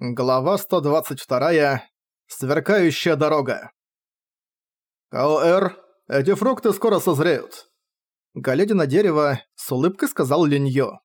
Глава 122. Сверкающая дорога. «Каоэр, эти фрукты скоро созреют», — глядя на дерево, с улыбкой сказал Линьё.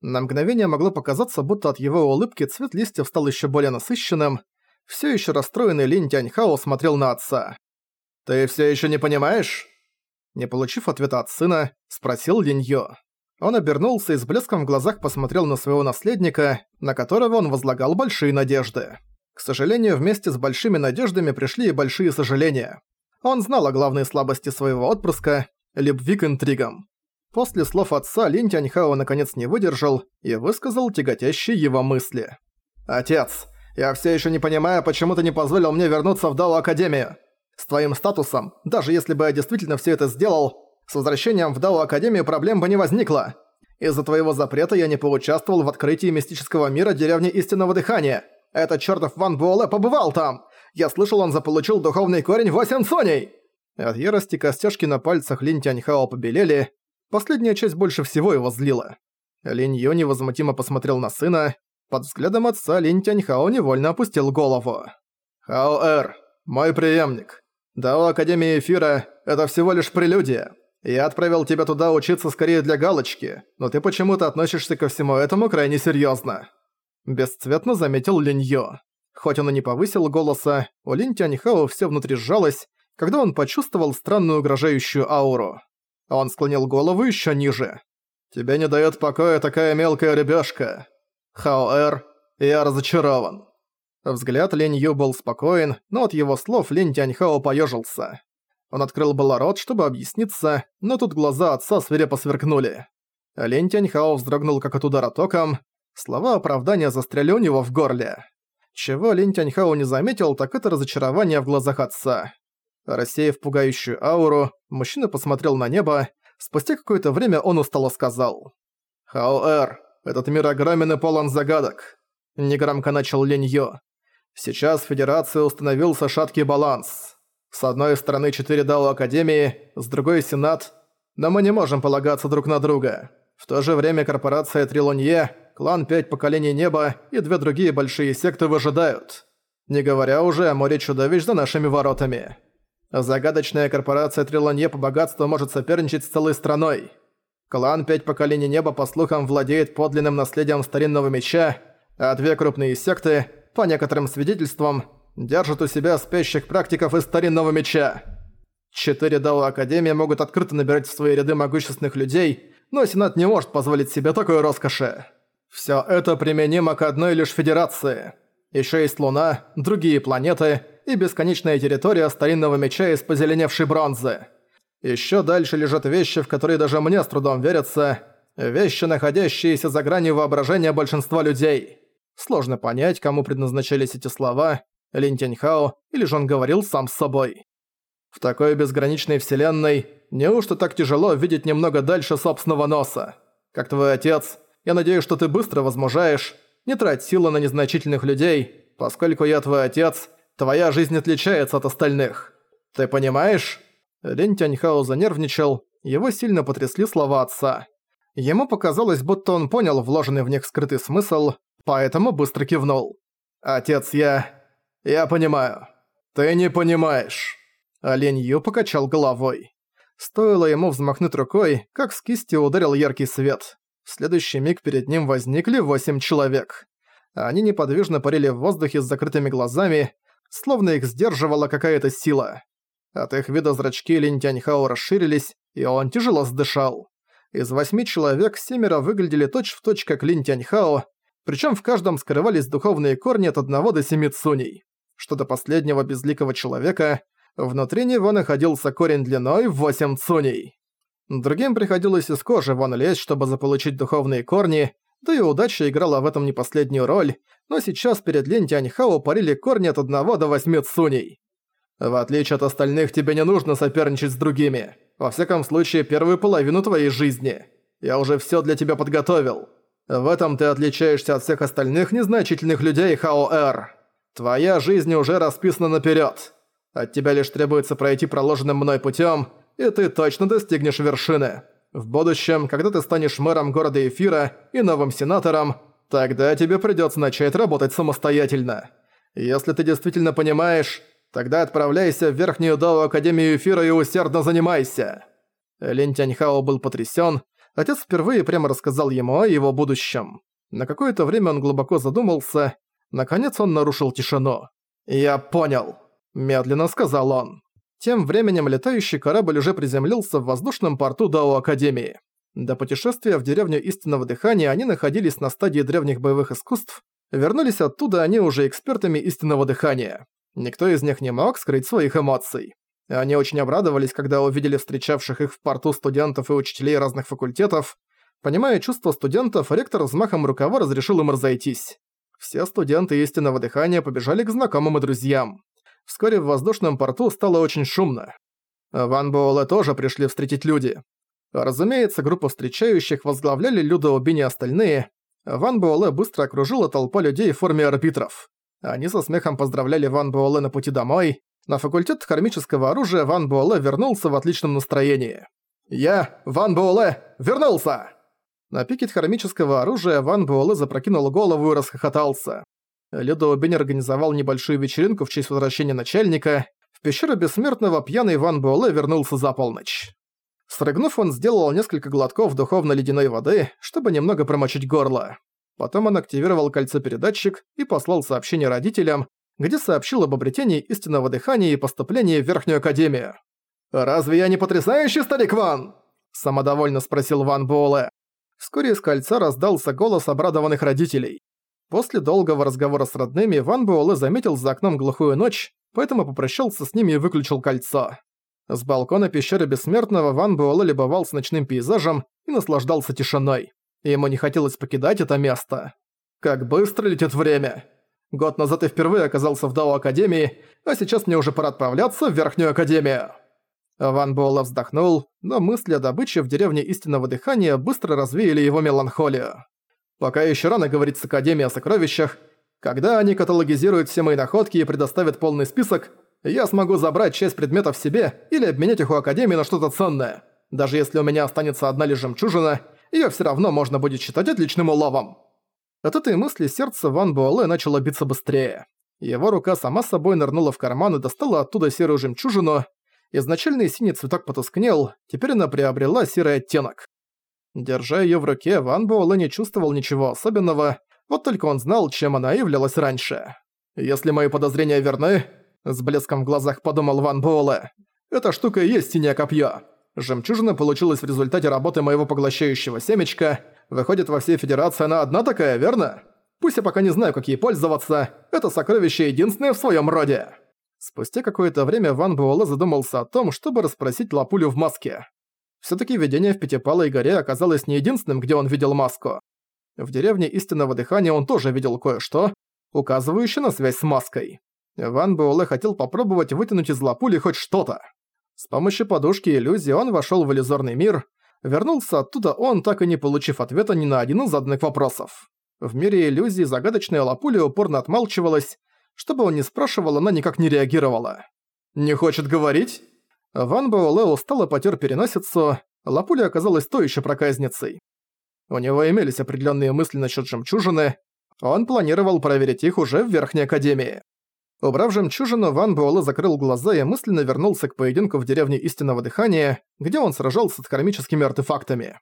На мгновение могло показаться, будто от его улыбки цвет листьев стал еще более насыщенным. Все еще расстроенный Линь Тяньхао смотрел на отца. «Ты все еще не понимаешь?» Не получив ответа от сына, спросил Линьё. Он обернулся и с блеском в глазах посмотрел на своего наследника, на которого он возлагал большие надежды. К сожалению, вместе с большими надеждами пришли и большие сожаления. Он знал о главной слабости своего отпрыска – любви к интригам. После слов отца Лин Тяньхао наконец не выдержал и высказал тяготящие его мысли. «Отец, я все еще не понимаю, почему ты не позволил мне вернуться в Дао Академию. С твоим статусом, даже если бы я действительно все это сделал, с возвращением в Дао Академию проблем бы не возникло. Из-за твоего запрета я не поучаствовал в открытии мистического мира деревни Истинного Дыхания. Этот чертов Ван Буэлэ побывал там. Я слышал, он заполучил духовный корень восемь соней. От ярости костяшки на пальцах Линь Тяньхао побелели. Последняя часть больше всего его злила. Лин Йо невозмутимо посмотрел на сына. Под взглядом отца Линь Тяньхао невольно опустил голову. «Хао Эр, мой преемник. Дао Академии Эфира — это всего лишь прелюдия. Я отправил тебя туда учиться скорее для галочки, но ты почему-то относишься ко всему этому крайне серьёзно». Бесцветно заметил Линьё. Хоть он и не повысил голоса, у Линь Тяньхао всё внутри сжалось, когда он почувствовал странную угрожающую ауру. Он склонил голову ещё ниже. «Тебе не даёт покоя такая мелкая рыбёшка. Хаоэр, я разочарован». Взгляд Линь Ю был спокоен, но от его слов Линь Тяньхао поёжился. Он открыл было рот, чтобы объясниться, но тут глаза отца свирепо сверкнули. Лень Тяньхао вздрогнул как от удара током. Слова оправдания застряли у него в горле. Чего Линь Тяньхао не заметил, так это разочарование в глазах отца. Рассеяв пугающую ауру, мужчина посмотрел на небо. Спустя какое-то время он устало сказал. «Хао Эр, этот мир огромен и полон загадок», — негромко начал Линь Йо. «Сейчас в Федерации установился шаткий баланс». С одной стороны, четыре дала Академии, с другой — Сенат, но мы не можем полагаться друг на друга. В то же время корпорация Трилонье, клан Пять Поколений Неба и две другие большие секты выжидают. Не говоря уже о море чудовищ за нашими воротами. Загадочная корпорация Трилонье по богатству может соперничать с целой страной. Клан Пять Поколений Неба, по слухам, владеет подлинным наследием старинного меча, а две крупные секты, по некоторым свидетельствам, Держат у себя спящих практиков из старинного меча. Четыре Дао Академии могут открыто набирать в свои ряды могущественных людей, но Сенат не может позволить себе такой роскоши. Всё это применимо к одной лишь Федерации. Ещё есть Луна, другие планеты и бесконечная территория старинного меча из позеленевшей бронзы. Ещё дальше лежат вещи, в которые даже мне с трудом верится, вещи, находящиеся за гранью воображения большинства людей. Сложно понять, кому предназначались эти слова, Лин Тяньхао, или же он говорил сам с собой. В такой безграничной вселенной неужто так тяжело видеть немного дальше собственного носа? Как твой отец, я надеюсь, что ты быстро возмужаешь. Не трать силы на незначительных людей, поскольку я твой отец, твоя жизнь отличается от остальных. Ты понимаешь? Лин Тяньхао занервничал, его сильно потрясли слова отца. Ему показалось, будто он понял вложенный в них скрытый смысл, поэтому быстро кивнул. «Отец, я... «Я понимаю. Ты не понимаешь». Олень Ю покачал головой. Стоило ему взмахнуть рукой, как с кисти ударил яркий свет. В следующий миг перед ним возникли восемь человек. Они неподвижно парили в воздухе с закрытыми глазами, словно их сдерживала какая-то сила. От их вида зрачки Линь Тяньхао расширились, и он тяжело сдышал. Из восьми человек семеро выглядели точь-в-точь точь как Линь Тяньхао, причем в каждом скрывались духовные корни от одного до семи цуней что до последнего безликого человека внутри него находился корень длиной в 8 цуней. Другим приходилось из кожи вон лезть, чтобы заполучить духовные корни, да и удача играла в этом не последнюю роль, но сейчас перед Лин Тяньхао парили корни от 1 до 8 цуней. В отличие от остальных, тебе не нужно соперничать с другими. Во всяком случае, первую половину твоей жизни. Я уже все для тебя подготовил. В этом ты отличаешься от всех остальных незначительных людей Хао-Эр. Твоя жизнь уже расписана наперед. От тебя лишь требуется пройти проложенным мной путем, и ты точно достигнешь вершины. В будущем, когда ты станешь мэром города Эфира и новым сенатором, тогда тебе придется начать работать самостоятельно. Если ты действительно понимаешь, тогда отправляйся в Верхнюю Дао Академию Эфира и усердно занимайся». Лин Тяньхао был потрясен. Отец впервые прямо рассказал ему о его будущем. На какое-то время он глубоко задумался, Наконец он нарушил тишину. «Я понял», – медленно сказал он. Тем временем летающий корабль уже приземлился в воздушном порту Дао Академии. До путешествия в деревню Истинного Дыхания они находились на стадии древних боевых искусств, вернулись оттуда они уже экспертами Истинного Дыхания. Никто из них не мог скрыть своих эмоций. Они очень обрадовались, когда увидели встречавших их в порту студентов и учителей разных факультетов. Понимая чувства студентов, ректор взмахом рукава разрешил им разойтись. Все студенты истинного дыхания побежали к знакомым и друзьям. Вскоре в воздушном порту стало очень шумно. Ван Буэлэ тоже пришли встретить люди. Разумеется, группу встречающих возглавляли Людо Бини и остальные. Ван Буэлэ быстро окружила толпа людей в форме арбитров. Они со смехом поздравляли Ван Буэлэ на пути домой. На факультет кармического оружия Ван Буэлэ вернулся в отличном настроении. «Я, Ван Буэлэ, вернулся!» На пике хромического оружия Ван Буэлэ запрокинул голову и расхохотался. Людо Бень организовал небольшую вечеринку в честь возвращения начальника. В пещеру Бессмертного пьяный Ван Буэлэ вернулся за полночь. Срыгнув, он сделал несколько глотков духовно-ледяной воды, чтобы немного промочить горло. Потом он активировал кольцо-передатчик и послал сообщение родителям, где сообщил об обретении истинного дыхания и поступлении в Верхнюю Академию. «Разве я не потрясающий старик Ван?» – самодовольно спросил Ван Буэлэ. Вскоре из кольца раздался голос обрадованных родителей. После долгого разговора с родными Ван Буэлэ заметил за окном глухую ночь, поэтому попрощался с ними и выключил кольцо. С балкона пещеры Бессмертного Ван Буэлэ любовался ночным пейзажем и наслаждался тишиной. Ему не хотелось покидать это место. Как быстро летит время. Год назад я впервые оказался в Дао Академии, а сейчас мне уже пора отправляться в Верхнюю Академию. Ван Буэлэ вздохнул, но мысли о добыче в деревне истинного дыхания быстро развеяли его меланхолию. Пока еще рано говорить с Академией о сокровищах, когда они каталогизируют все мои находки и предоставят полный список, я смогу забрать часть предметов себе или обменять их у Академии на что-то ценное. Даже если у меня останется одна лишь жемчужина, её всё равно можно будет считать отличным уловом. От этой мысли сердце Ван Буэлэ начало биться быстрее. Его рука сама собой нырнула в карман и достала оттуда серую жемчужину, Изначальный синий цветок потускнел, теперь она приобрела серый оттенок. Держа ее в руке, Ван Буэлэ не чувствовал ничего особенного, вот только он знал, чем она являлась раньше. «Если мои подозрения верны», — с блеском в глазах подумал Ван Буэлэ, «эта штука и есть синее копье. Жемчужина получилась в результате работы моего поглощающего семечка. Выходит, во всей Федерации она одна такая, верно? Пусть я пока не знаю, как ей пользоваться, это сокровище единственное в своем роде». Спустя какое-то время Ван Буэлэ задумался о том, чтобы расспросить Лапулю в маске. Всё-таки видение в Пятипалой горе оказалось не единственным, где он видел маску. В деревне Истинного Дыхания он тоже видел кое-что, указывающее на связь с маской. Ван Буэлэ хотел попробовать вытянуть из Лапули хоть что-то. С помощью подушки иллюзии он вошёл в иллюзорный мир. Вернулся оттуда он, так и не получив ответа ни на один из заданных вопросов. В мире иллюзий загадочная Лапуля упорно отмалчивалась, чтобы он не спрашивал, она никак не реагировала. «Не хочет говорить?» Ван Буэлэ устало потер переносицу, Лапуля оказалась той еще проказницей. У него имелись определенные мысли насчет жемчужины, он планировал проверить их уже в Верхней Академии. Убрав жемчужину, Ван Буэлэ закрыл глаза и мысленно вернулся к поединку в деревне Истинного Дыхания, где он сражался с кармическими артефактами.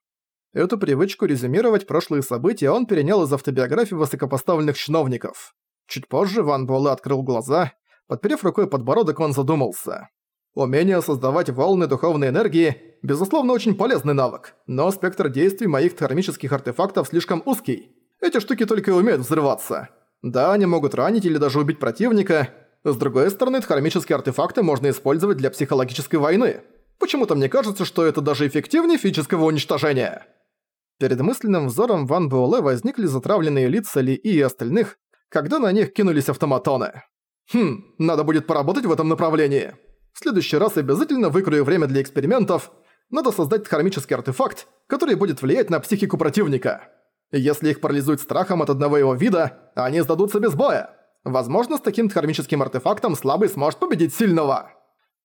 Эту привычку резюмировать прошлые события он перенял из автобиографий высокопоставленных чиновников. Чуть позже Ван Буэлэ открыл глаза, подперев рукой подбородок, он задумался. Умение создавать волны духовной энергии – безусловно, очень полезный навык, но спектр действий моих термических артефактов слишком узкий. Эти штуки только и умеют взрываться. Да, они могут ранить или даже убить противника. С другой стороны, термические артефакты можно использовать для психологической войны. Почему-то мне кажется, что это даже эффективнее физического уничтожения. Перед мысленным взором Ван Буэлэ возникли затравленные лица Ли и остальных, когда на них кинулись автоматоны. Хм, надо будет поработать в этом направлении. В следующий раз обязательно выкрою время для экспериментов. Надо создать хромический артефакт, который будет влиять на психику противника. Если их парализует страхом от одного его вида, они сдадутся без боя. Возможно, с таким хромическим артефактом слабый сможет победить сильного.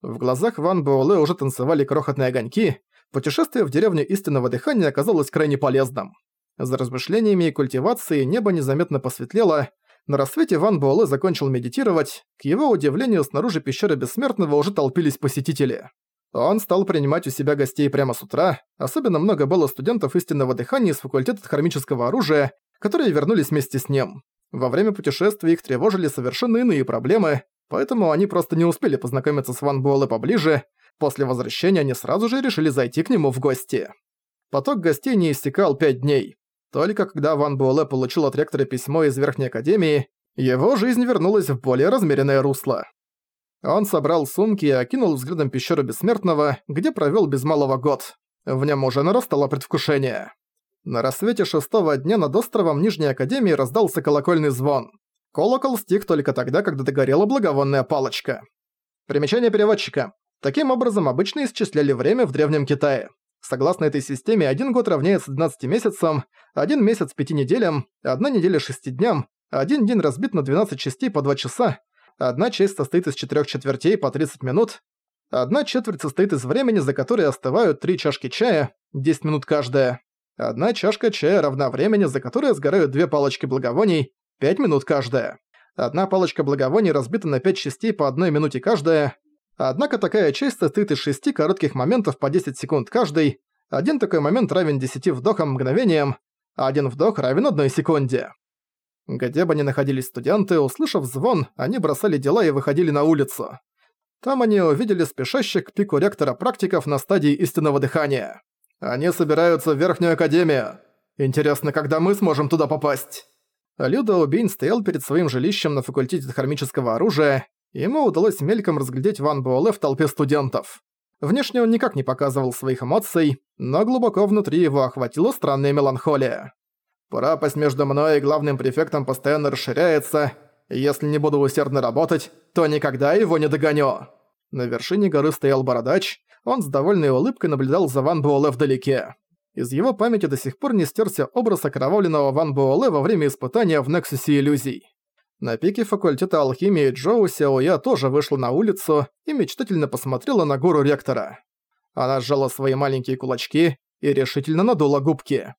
В глазах Ван Буэлэ уже танцевали крохотные огоньки. Путешествие в деревню истинного дыхания оказалось крайне полезным. За размышлениями и культивацией небо незаметно посветлело, на рассвете Ван Буэлэ закончил медитировать. К его удивлению, снаружи пещеры Бессмертного уже толпились посетители. Он стал принимать у себя гостей прямо с утра. Особенно много было студентов истинного дыхания из факультета хромического оружия, которые вернулись вместе с ним. Во время путешествия их тревожили совершенно иные проблемы, поэтому они просто не успели познакомиться с Ван Буэлэ поближе. После возвращения они сразу же решили зайти к нему в гости. Поток гостей не истекал пять дней. Только когда Ван Буэлэ получил от ректора письмо из Верхней Академии, его жизнь вернулась в более размеренное русло. Он собрал сумки и окинул взглядом пещеру Бессмертного, где провел без малого год. В нем уже нарастало предвкушение. На рассвете шестого дня над островом Нижней Академии раздался колокольный звон. Колокол стих только тогда, когда догорела благовонная палочка. Примечание переводчика. Таким образом обычно исчисляли время в Древнем Китае. Согласно этой системе, один год равняется 12 месяцам, один месяц 5 неделям, одна неделя 6 дням, один день разбит на 12 частей по 2 часа, одна часть состоит из 4 четвертей по 30 минут, одна четверть состоит из времени, за которое остывают 3 чашки чая, 10 минут каждая, одна чашка чая равна времени, за которое сгорают 2 палочки благовоний, 5 минут каждая. Одна палочка благовоний разбита на 5 частей по 1 минуте каждая, Однако такая часть состоит из шести коротких моментов по 10 секунд каждый. Один такой момент равен 10 вдохам мгновением, а один вдох равен одной секунде. Где бы ни находились студенты, услышав звон, они бросали дела и выходили на улицу. Там они увидели спешащих к пику ректора практиков на стадии истинного дыхания. Они собираются в Верхнюю Академию. Интересно, когда мы сможем туда попасть? Люда Убин стоял перед своим жилищем на факультете хромического оружия Ему удалось мельком разглядеть Ван Буэлэ в толпе студентов. Внешне он никак не показывал своих эмоций, но глубоко внутри его охватила странная меланхолия. «Пропасть между мной и главным префектом постоянно расширяется. Если не буду усердно работать, то никогда его не догоню». На вершине горы стоял бородач, он с довольной улыбкой наблюдал за Ван Буэлэ вдалеке. Из его памяти до сих пор не стерся образ окровавленного Ван Буэлэ во время испытания в Нексусе Иллюзий. На пике факультета алхимии Джоу Сяоя тоже вышла на улицу и мечтательно посмотрела на гору ректора. Она сжала свои маленькие кулачки и решительно надула губки.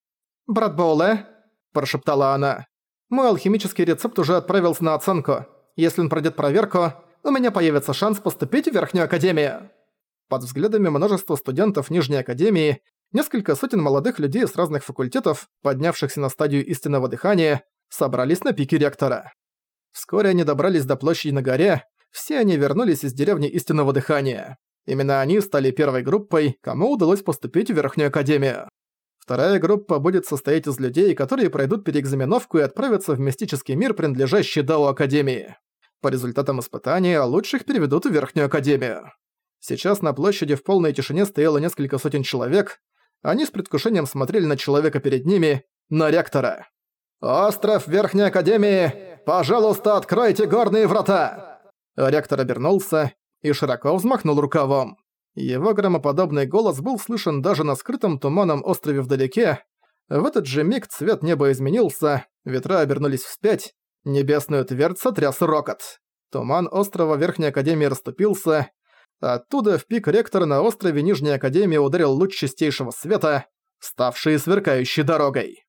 «Брат Боуле», – прошептала она, – «мой алхимический рецепт уже отправился на оценку. Если он пройдет проверку, у меня появится шанс поступить в Верхнюю Академию». Под взглядами множества студентов Нижней Академии, несколько сотен молодых людей с разных факультетов, поднявшихся на стадию истинного дыхания, собрались на пике ректора. Вскоре они добрались до площади на горе, все они вернулись из деревни Истинного Дыхания. Именно они стали первой группой, кому удалось поступить в Верхнюю Академию. Вторая группа будет состоять из людей, которые пройдут переэкзаменовку и отправятся в мистический мир, принадлежащий Дао Академии. По результатам испытания лучших переведут в Верхнюю Академию. Сейчас на площади в полной тишине стояло несколько сотен человек. Они с предвкушением смотрели на человека перед ними, на ректора. «Остров Верхней Академии!» Пожалуйста, откройте горные врата!» Ректор обернулся и широко взмахнул рукавом. Его громоподобный голос был слышен даже на скрытом туманом острове вдалеке. В этот же миг цвет неба изменился, ветра обернулись вспять, небесную твердь сотряс рокот. Туман острова Верхней Академии расступился. Оттуда в пик ректора на острове Нижней Академии ударил луч чистейшего света, ставший сверкающей дорогой.